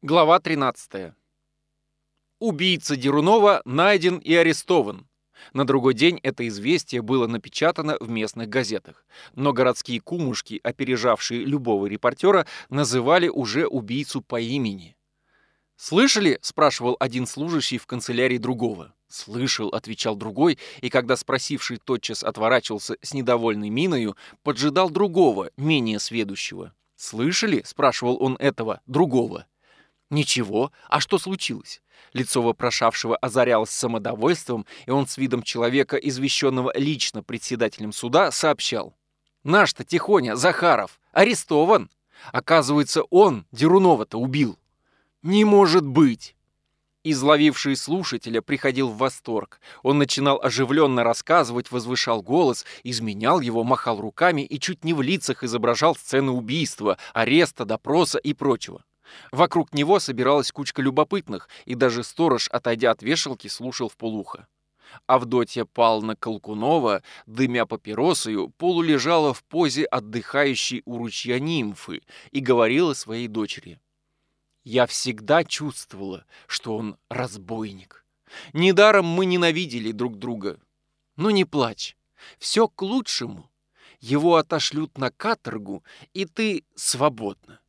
Глава 13. Убийца Дерунова найден и арестован. На другой день это известие было напечатано в местных газетах. Но городские кумушки, опережавшие любого репортера, называли уже убийцу по имени. «Слышали?» — спрашивал один служащий в канцелярии другого. «Слышал», — отвечал другой, и когда спросивший тотчас отворачивался с недовольной миною, поджидал другого, менее сведущего. «Слышали?» — спрашивал он этого, другого. «Ничего. А что случилось?» Лицо вопрошавшего озарялось самодовольством, и он с видом человека, извещенного лично председателем суда, сообщал. «Наш-то Тихоня, Захаров, арестован! Оказывается, он Дерунова-то убил!» «Не может быть!» Изловивший слушателя приходил в восторг. Он начинал оживленно рассказывать, возвышал голос, изменял его, махал руками и чуть не в лицах изображал сцены убийства, ареста, допроса и прочего. Вокруг него собиралась кучка любопытных, и даже сторож, отойдя от вешалки, слушал в полухо. Авдотья Павловна Колкунова, дымя папиросою, полулежала в позе отдыхающей у ручья нимфы и говорила своей дочери. «Я всегда чувствовала, что он разбойник. Недаром мы ненавидели друг друга. Но не плачь, все к лучшему. Его отошлют на каторгу, и ты свободна.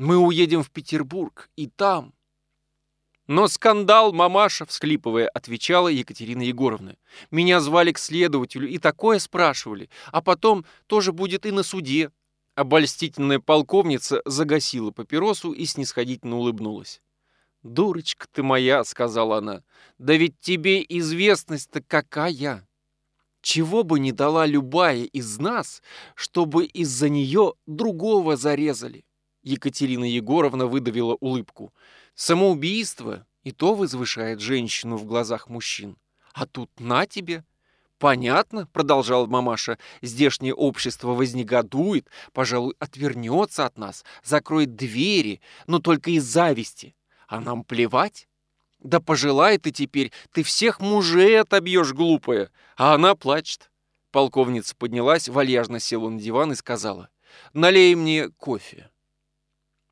Мы уедем в Петербург, и там... Но скандал, мамаша, всхлипывая, отвечала Екатерина Егоровна. Меня звали к следователю и такое спрашивали, а потом тоже будет и на суде. Обольстительная полковница загасила папиросу и снисходительно улыбнулась. «Дурочка ты моя», — сказала она, — «да ведь тебе известность-то какая!» Чего бы не дала любая из нас, чтобы из-за нее другого зарезали. Екатерина Егоровна выдавила улыбку. Самоубийство и то возвышает женщину в глазах мужчин. А тут на тебе. Понятно, продолжала мамаша, здешнее общество вознегодует, пожалуй, отвернется от нас, закроет двери, но только из зависти. А нам плевать. Да пожелай ты теперь, ты всех мужей отобьешь, глупая. А она плачет. Полковница поднялась, вальяжно села на диван и сказала, налей мне кофе.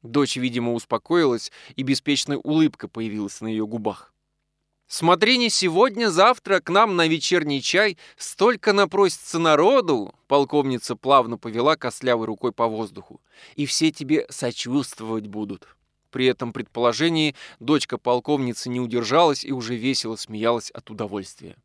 Дочь, видимо, успокоилась, и беспечная улыбка появилась на ее губах. «Смотри, не сегодня, завтра к нам на вечерний чай столько напросится народу!» Полковница плавно повела костлявой рукой по воздуху. «И все тебе сочувствовать будут». При этом предположении дочка полковницы не удержалась и уже весело смеялась от удовольствия.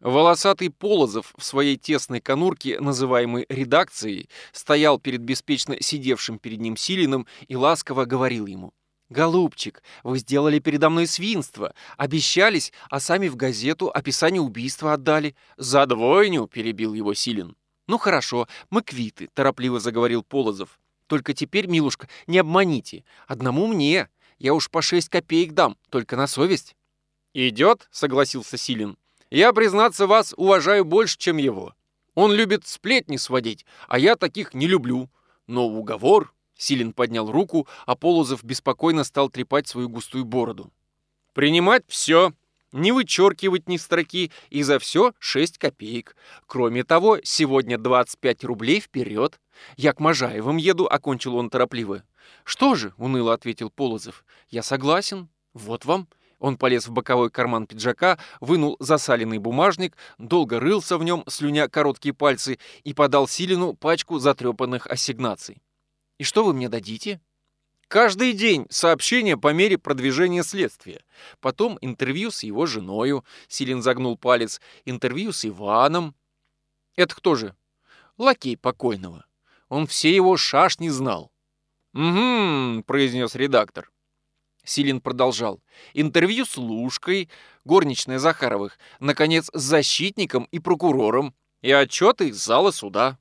Волосатый Полозов в своей тесной конурке, называемой редакцией, стоял перед беспечно сидевшим перед ним Силиным и ласково говорил ему. «Голубчик, вы сделали передо мной свинство, обещались, а сами в газету описание убийства отдали». «За двойню!» — перебил его Силин. «Ну хорошо, мы квиты», — торопливо заговорил Полозов. «Только теперь, милушка, не обманите. Одному мне. Я уж по шесть копеек дам, только на совесть». «Идет», — согласился Силин. Я, признаться, вас уважаю больше, чем его. Он любит сплетни сводить, а я таких не люблю. Но уговор...» Силин поднял руку, а Полозов беспокойно стал трепать свою густую бороду. «Принимать все, не вычеркивать ни строки, и за все 6 копеек. Кроме того, сегодня 25 рублей вперед. Я к Можаевым еду», — окончил он торопливо. «Что же?» — уныло ответил Полозов. «Я согласен. Вот вам. Он полез в боковой карман пиджака, вынул засаленный бумажник, долго рылся в нем, слюня короткие пальцы, и подал Силину пачку затрепанных ассигнаций. «И что вы мне дадите?» Каждый день сообщение по мере продвижения следствия. Потом интервью с его женою. Силин загнул палец. Интервью с Иваном. Это кто же? Лакей покойного. Он все его шашни знал. «Угу», — произнес редактор. Силин продолжал. Интервью с Лужкой, горничная Захаровых, наконец, с защитником и прокурором, и отчеты из зала суда.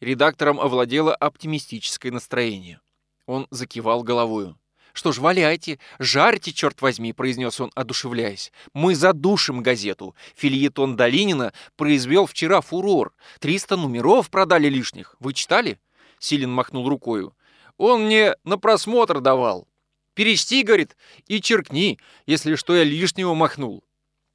Редактором овладело оптимистическое настроение. Он закивал головою. «Что ж, валяйте, жарьте, черт возьми», — произнес он, одушевляясь. «Мы задушим газету. Фильетон Долинина произвел вчера фурор. Триста номеров продали лишних. Вы читали?» Силин махнул рукою. «Он мне на просмотр давал. Перечти, говорит, и черкни, если что я лишнего махнул.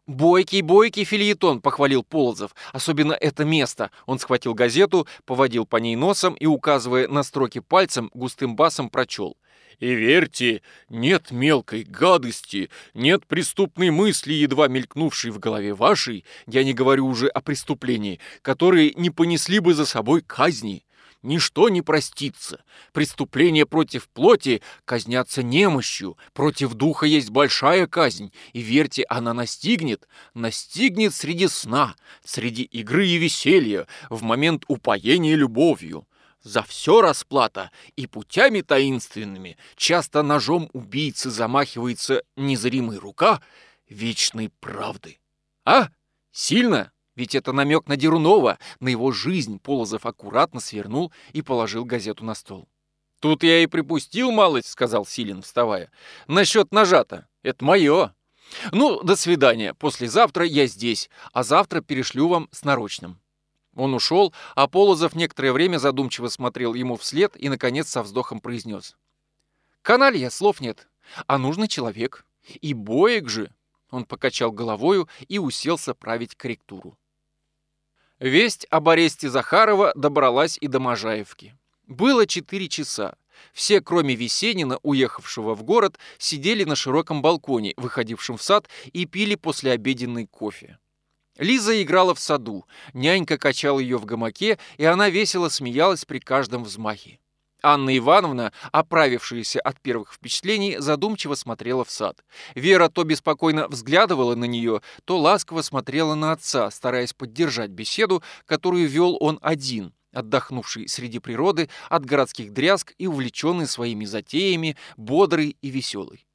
«Бойкий, бойкий фильетон», — похвалил Полозов. «Особенно это место». Он схватил газету, поводил по ней носом и, указывая на строки пальцем, густым басом прочел. И верьте, нет мелкой гадости, нет преступной мысли, едва мелькнувшей в голове вашей, я не говорю уже о преступлении, которые не понесли бы за собой казни. Ничто не простится. Преступления против плоти казнятся немощью, против духа есть большая казнь, и верьте, она настигнет, настигнет среди сна, среди игры и веселья, в момент упоения любовью. За все расплата и путями таинственными, часто ножом убийцы замахивается незримая рука вечной правды. А? Сильно? Ведь это намек на Дерунова, на его жизнь Полозов аккуратно свернул и положил газету на стол. «Тут я и припустил малость», — сказал Силин, вставая. «Насчет нажата. Это мое. Ну, до свидания. Послезавтра я здесь, а завтра перешлю вам с нарочным». Он ушел, а Полозов некоторое время задумчиво смотрел ему вслед и, наконец, со вздохом произнес. «Каналья, слов нет, а нужный человек. И боек же!» Он покачал головою и уселся править корректуру. Весть об аресте Захарова добралась и до Можаевки. Было четыре часа. Все, кроме Весенина, уехавшего в город, сидели на широком балконе, выходившем в сад, и пили послеобеденный кофе. Лиза играла в саду, нянька качала ее в гамаке, и она весело смеялась при каждом взмахе. Анна Ивановна, оправившаяся от первых впечатлений, задумчиво смотрела в сад. Вера то беспокойно взглядывала на нее, то ласково смотрела на отца, стараясь поддержать беседу, которую вел он один, отдохнувший среди природы от городских дрязг и увлеченный своими затеями, бодрый и веселый.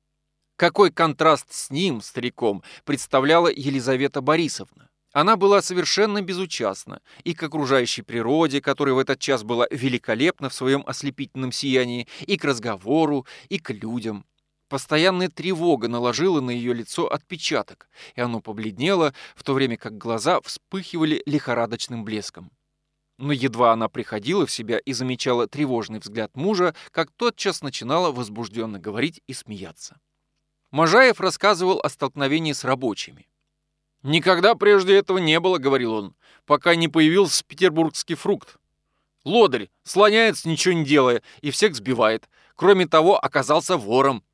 Какой контраст с ним, стариком, представляла Елизавета Борисовна. Она была совершенно безучастна и к окружающей природе, которая в этот час была великолепна в своем ослепительном сиянии, и к разговору, и к людям. Постоянная тревога наложила на ее лицо отпечаток, и оно побледнело, в то время как глаза вспыхивали лихорадочным блеском. Но едва она приходила в себя и замечала тревожный взгляд мужа, как тотчас начинала возбужденно говорить и смеяться. Можаев рассказывал о столкновении с рабочими. «Никогда прежде этого не было», — говорил он, «пока не появился петербургский фрукт. Лодырь слоняется, ничего не делая, и всех сбивает. Кроме того, оказался вором.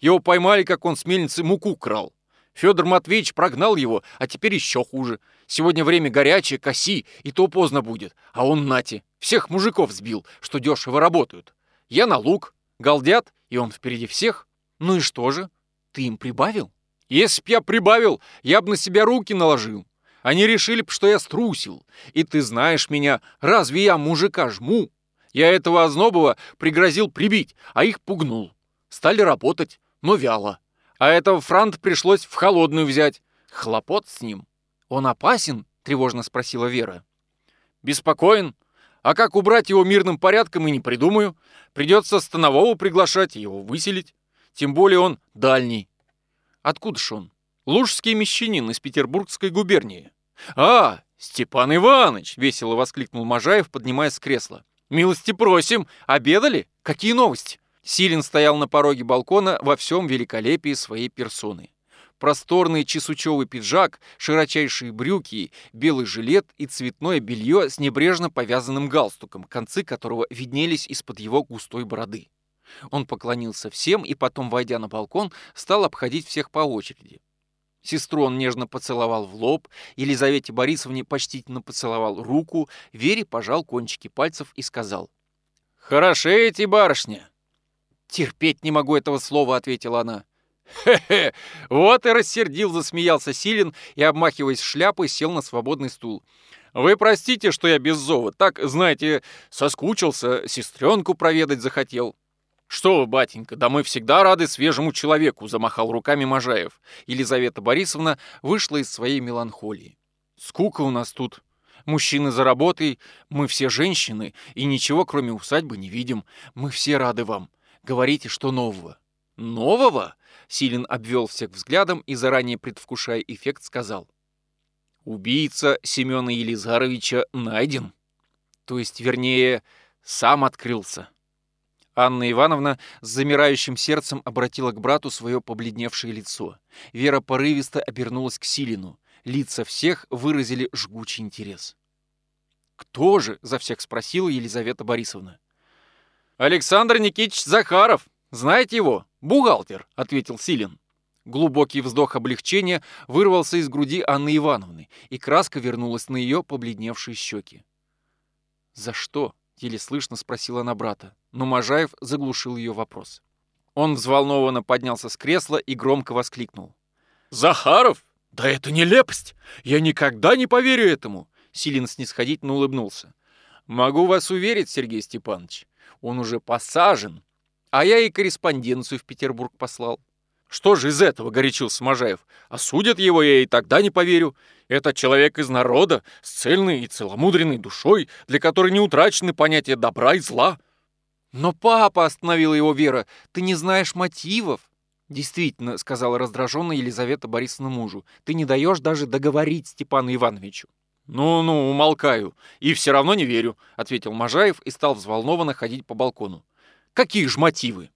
Его поймали, как он с мельницы муку крал. Федор Матвеевич прогнал его, а теперь еще хуже. Сегодня время горячее, коси, и то поздно будет. А он нати, всех мужиков сбил, что дешево работают. Я на луг, галдят, и он впереди всех. Ну и что же? Ты им прибавил? Если б я прибавил, я бы на себя руки наложил. Они решили б, что я струсил. И ты знаешь меня, разве я мужика жму? Я этого Ознобова пригрозил прибить, а их пугнул. Стали работать, но вяло. А этого Франт пришлось в холодную взять. Хлопот с ним. Он опасен? Тревожно спросила Вера. Беспокоен. А как убрать его мирным порядком и не придумаю. Придется Станового приглашать и его выселить. Тем более он дальний. Откуда ж он? Лужский мещанин из Петербургской губернии. А, Степан Иванович! Весело воскликнул Можаев, поднимаясь с кресла. Милости просим! Обедали? Какие новости? Силин стоял на пороге балкона во всем великолепии своей персоны. Просторный чесучевый пиджак, широчайшие брюки, белый жилет и цветное белье с небрежно повязанным галстуком, концы которого виднелись из-под его густой бороды. Он поклонился всем и потом, войдя на балкон, стал обходить всех по очереди. Сестру он нежно поцеловал в лоб, Елизавете Борисовне почтительно поцеловал руку, Вере пожал кончики пальцев и сказал. «Хороши эти барышня!» «Терпеть не могу этого слова», — ответила она. «Хе-хе! Вот и рассердил, засмеялся Силин и, обмахиваясь шляпой, сел на свободный стул. Вы простите, что я без зова. Так, знаете, соскучился, сестренку проведать захотел. «Что вы, батенька, да мы всегда рады свежему человеку», — замахал руками Можаев. Елизавета Борисовна вышла из своей меланхолии. «Скука у нас тут. Мужчины за работой, мы все женщины, и ничего, кроме усадьбы, не видим. Мы все рады вам. Говорите, что нового». «Нового?» — Силин обвел всех взглядом и, заранее предвкушая эффект, сказал. «Убийца Семена Елизаровича найден. То есть, вернее, сам открылся». Анна Ивановна с замирающим сердцем обратила к брату свое побледневшее лицо. Вера порывисто обернулась к Силину. Лица всех выразили жгучий интерес. «Кто же?» — за всех спросила Елизавета Борисовна. «Александр Никитич Захаров, «Знаете его? Бухгалтер», — ответил Силин. Глубокий вздох облегчения вырвался из груди Анны Ивановны, и краска вернулась на ее побледневшие щеки. «За что?» — еле слышно спросила она брата, но Можаев заглушил ее вопрос. Он взволнованно поднялся с кресла и громко воскликнул. «Захаров? Да это нелепость! Я никогда не поверю этому!» Силин снисходительно улыбнулся. «Могу вас уверить, Сергей Степанович, он уже посажен, а я и корреспонденцию в Петербург послал. Что же из этого, горячился Можаев. Осудят его я и тогда не поверю. Это человек из народа, с цельной и целомудренной душой, для которой не утрачены понятия добра и зла. Но папа, остановила его Вера, ты не знаешь мотивов. Действительно, сказала раздраженная Елизавета Борисовна мужу, ты не даешь даже договорить Степану Ивановичу. «Ну-ну, умолкаю. И все равно не верю», — ответил Можаев и стал взволнованно ходить по балкону. «Какие же мотивы?»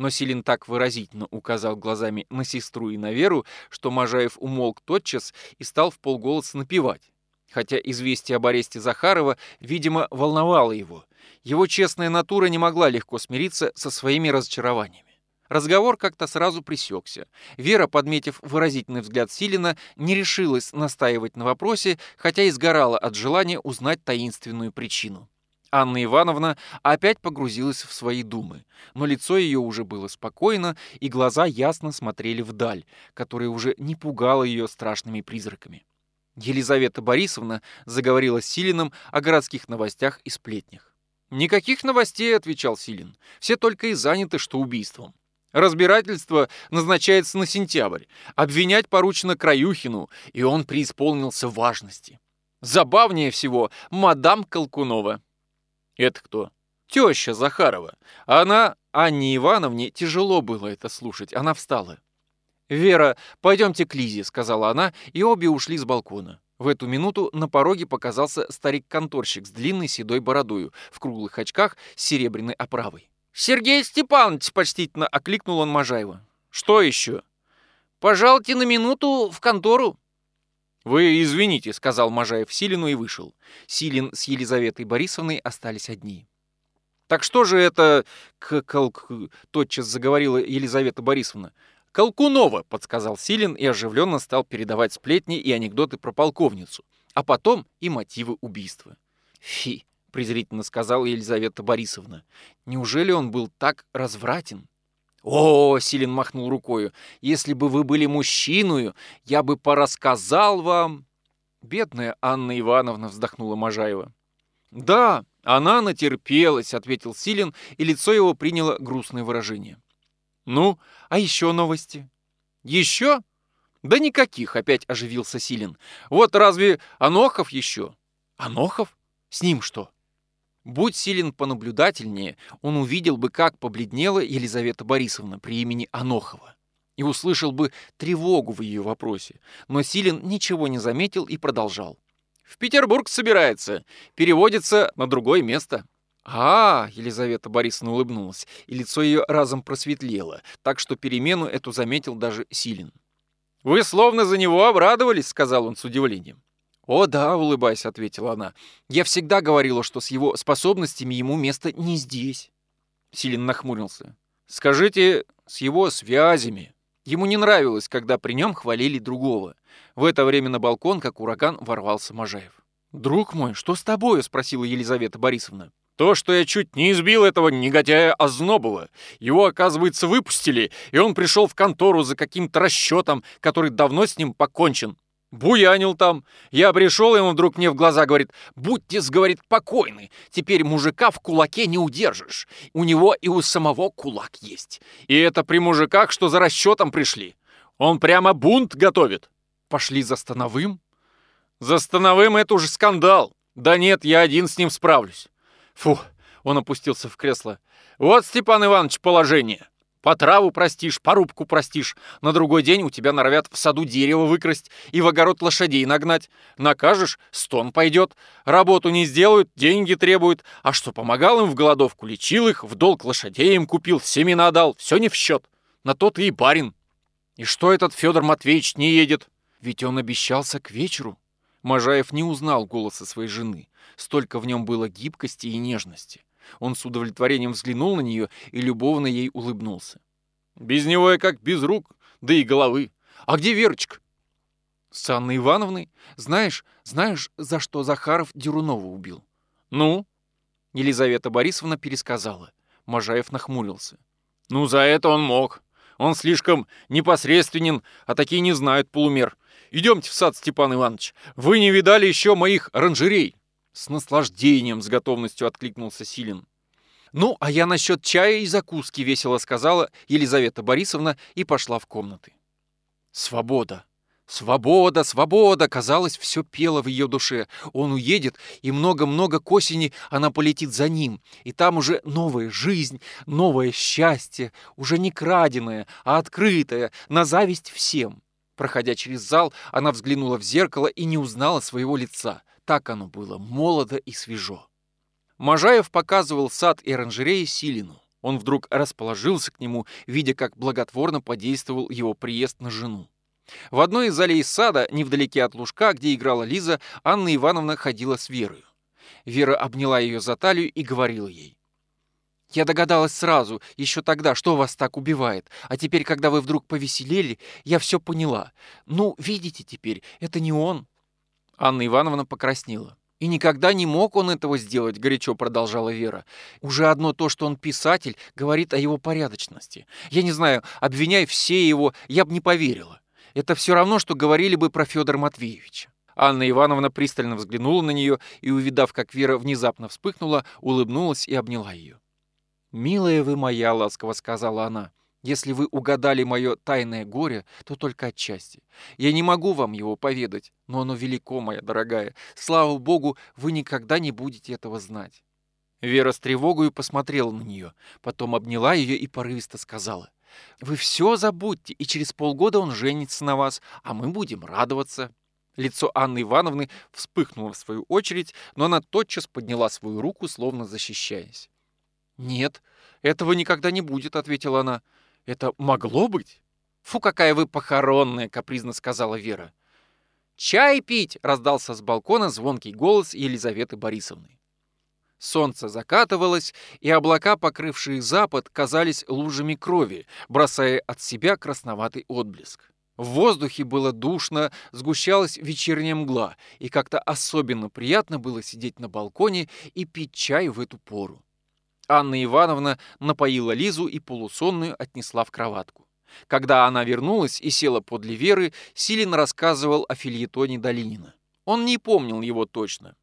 Но Силин так выразительно указал глазами на сестру и на Веру, что Можаев умолк тотчас и стал в полголоса напевать. Хотя известие об аресте Захарова, видимо, волновало его. Его честная натура не могла легко смириться со своими разочарованиями. Разговор как-то сразу пресекся. Вера, подметив выразительный взгляд Силина, не решилась настаивать на вопросе, хотя и сгорала от желания узнать таинственную причину. Анна Ивановна опять погрузилась в свои думы, но лицо ее уже было спокойно, и глаза ясно смотрели вдаль, которая уже не пугала ее страшными призраками. Елизавета Борисовна заговорила с Силиным о городских новостях и сплетнях. «Никаких новостей», — отвечал Силин, — «все только и заняты, что убийством. Разбирательство назначается на сентябрь. Обвинять поручено Краюхину, и он преисполнился важности. Забавнее всего мадам Колкунова». Это кто? Теща Захарова. Она, Анне Ивановне, тяжело было это слушать. Она встала. «Вера, пойдемте к Лизе», — сказала она, и обе ушли с балкона. В эту минуту на пороге показался старик-конторщик с длинной седой бородою, в круглых очках с серебряной оправой. «Сергей Степанович!» — почтительно окликнул он Можаева. «Что еще?» «Пожалуйте на минуту в контору». «Вы извините», — сказал Можаев Силину и вышел. Силин с Елизаветой Борисовной остались одни. «Так что же это...» к -кал тотчас заговорила Елизавета Борисовна. «Колкунова», — подсказал Силин и оживленно стал передавать сплетни и анекдоты про полковницу, а потом и мотивы убийства. «Фи», — презрительно сказала Елизавета Борисовна, «неужели он был так развратен?» «О, — Силин махнул рукою, — если бы вы были мужчиной, я бы порассказал вам...» Бедная Анна Ивановна вздохнула Можаева. «Да, она натерпелась», — ответил Силин, и лицо его приняло грустное выражение. «Ну, а еще новости?» «Еще?» «Да никаких», — опять оживился Силин. «Вот разве Анохов еще?» «Анохов? С ним что?» Будь Силин понаблюдательнее, он увидел бы, как побледнела Елизавета Борисовна при имени Анохова и услышал бы тревогу в ее вопросе. Но Силин ничего не заметил и продолжал. «В Петербург собирается. Переводится на другое место». «А, — Елизавета Борисовна улыбнулась, и лицо ее разом просветлело, так что перемену эту заметил даже Силин. «Вы словно за него обрадовались», — сказал он с удивлением. «О да», — улыбаясь, ответила она. «Я всегда говорила, что с его способностями ему место не здесь». Силин нахмурился. «Скажите, с его связями». Ему не нравилось, когда при нем хвалили другого. В это время на балкон, как ураган, ворвался Можаев. «Друг мой, что с тобою?» — спросила Елизавета Борисовна. То, что я чуть не избил этого негодяя Ознобова. Его, оказывается, выпустили, и он пришел в контору за каким-то расчетом, который давно с ним покончен. Буянил там. Я пришел, ему вдруг мне в глаза говорит, будьте, говорит, покойны. Теперь мужика в кулаке не удержишь. У него и у самого кулак есть. И это при мужиках, что за расчетом пришли. Он прямо бунт готовит. Пошли за Становым? За Становым это уже скандал. Да нет, я один с ним справлюсь. Фу, он опустился в кресло. Вот, Степан Иванович, положение. По траву простишь, порубку простишь. На другой день у тебя норовят в саду дерево выкрасть и в огород лошадей нагнать. Накажешь — стон пойдет. Работу не сделают, деньги требуют. А что помогал им в голодовку, лечил их, в долг лошадей им купил, семена дал. Все не в счет. На то ты и барин. И что этот Федор Матвеевич не едет? Ведь он обещался к вечеру. Можаев не узнал голоса своей жены. Столько в нем было гибкости и нежности. Он с удовлетворением взглянул на нее и любовно ей улыбнулся. «Без него я как без рук, да и головы. А где Верочка?» «С Анной Ивановной? Знаешь, знаешь, за что Захаров Дерунова убил?» «Ну?» Елизавета Борисовна пересказала. Можаев нахмурился. «Ну, за это он мог. Он слишком непосредственен, а такие не знают полумер. Идемте в сад, Степан Иванович. Вы не видали еще моих оранжерей?» С наслаждением, с готовностью откликнулся Силин. «Ну, а я насчет чая и закуски», — весело сказала Елизавета Борисовна и пошла в комнаты. «Свобода! Свобода! Свобода!» Казалось, все пело в ее душе. Он уедет, и много-много к осени она полетит за ним. И там уже новая жизнь, новое счастье, уже не краденое, а открытое, на зависть всем. Проходя через зал, она взглянула в зеркало и не узнала своего лица. Так оно было, молодо и свежо. Можаев показывал сад и оранжереи Силину. Он вдруг расположился к нему, видя, как благотворно подействовал его приезд на жену. В одной из аллей сада, невдалеке от лужка, где играла Лиза, Анна Ивановна ходила с Верой. Вера обняла ее за талию и говорила ей. «Я догадалась сразу, еще тогда, что вас так убивает. А теперь, когда вы вдруг повеселели, я все поняла. Ну, видите теперь, это не он». Анна Ивановна покраснела. И никогда не мог он этого сделать, горячо продолжала Вера. Уже одно то, что он писатель, говорит о его порядочности. Я не знаю, обвиняй все его, я бы не поверила. Это все равно, что говорили бы про Федора Матвеевича. Анна Ивановна пристально взглянула на нее и, увидав, как Вера внезапно вспыхнула, улыбнулась и обняла ее. «Милая вы моя», — ласково сказала она, если вы угадали мое тайное горе, то только отчасти. Я не могу вам его поведать, но оно велико, моя дорогая. Слава Богу, вы никогда не будете этого знать». Вера с тревогой посмотрела на нее, потом обняла ее и порывисто сказала. «Вы все забудьте, и через полгода он женится на вас, а мы будем радоваться». Лицо Анны Ивановны вспыхнуло в свою очередь, но она тотчас подняла свою руку, словно защищаясь. «Нет, этого никогда не будет», — ответила она. Это могло быть? Фу, какая вы похоронная, капризно сказала Вера. «Чай пить!» — раздался с балкона звонкий голос Елизаветы Борисовны. Солнце закатывалось, и облака, покрывшие запад, казались лужами крови, бросая от себя красноватый отблеск. В воздухе было душно, сгущалась вечерняя мгла, и как-то особенно приятно было сидеть на балконе и пить чай в эту пору. Анна Ивановна напоила Лизу и полусонную отнесла в кроватку. Когда она вернулась и села подле Веры, Силин рассказывал о фильетоне Долинина. Он не помнил его точно.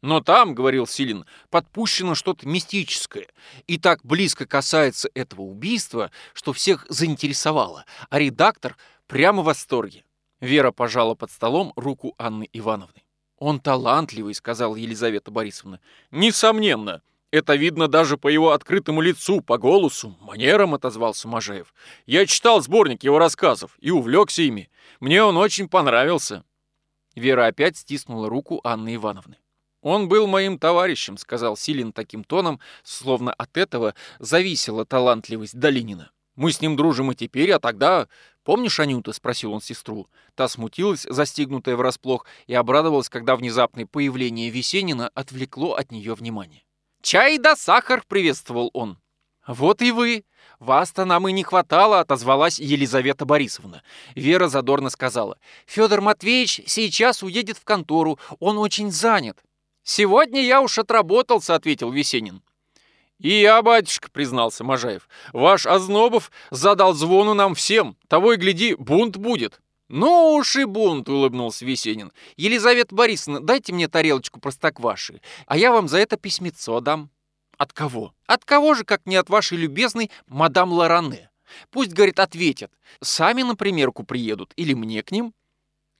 «Но там, — говорил Силин, — подпущено что-то мистическое, и так близко касается этого убийства, что всех заинтересовало, а редактор прямо в восторге». Вера пожала под столом руку Анны Ивановны. «Он талантливый», — сказала Елизавета Борисовна. «Несомненно. Это видно даже по его открытому лицу, по голосу, манерам, отозвался Можаев. Я читал сборник его рассказов и увлекся ими. Мне он очень понравился. Вера опять стиснула руку Анны Ивановны. «Он был моим товарищем», — сказал Силин таким тоном, словно от этого зависела талантливость Долинина. «Мы с ним дружим и теперь, а тогда...» «Помнишь, Анюта?» — спросил он сестру. Та смутилась, застигнутая врасплох, и обрадовалась, когда внезапное появление Весенина отвлекло от нее внимание. «Чай да сахар!» — приветствовал он. «Вот и вы! Вас-то нам и не хватало!» — отозвалась Елизавета Борисовна. Вера задорно сказала. «Федор Матвеевич сейчас уедет в контору, он очень занят». «Сегодня я уж отработался», — ответил Весенин. «И я, батюшка», — признался Можаев, — «ваш Ознобов задал звону нам всем, того и гляди, бунт будет». «Ну уж и бунт!» — улыбнулся Весенин. «Елизавета Борисовна, дайте мне тарелочку простокваши, а я вам за это письмецо дам». «От кого?» «От кого же, как не от вашей любезной мадам Лоране? Пусть, говорит, ответят. Сами на примерку приедут или мне к ним?»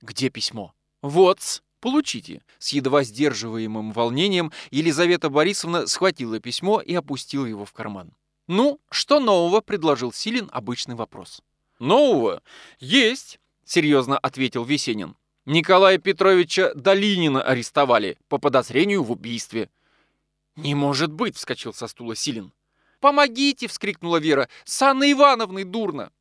«Где письмо?» «Вот-с, получите». С едва сдерживаемым волнением Елизавета Борисовна схватила письмо и опустила его в карман. «Ну, что нового?» — предложил Силин обычный вопрос. «Нового? Есть!» Серьезно ответил Весенин. Николая Петровича Долинина арестовали по подозрению в убийстве. «Не может быть!» — вскочил со стула Силин. «Помогите!» — вскрикнула Вера. «С Анной Ивановной дурно!»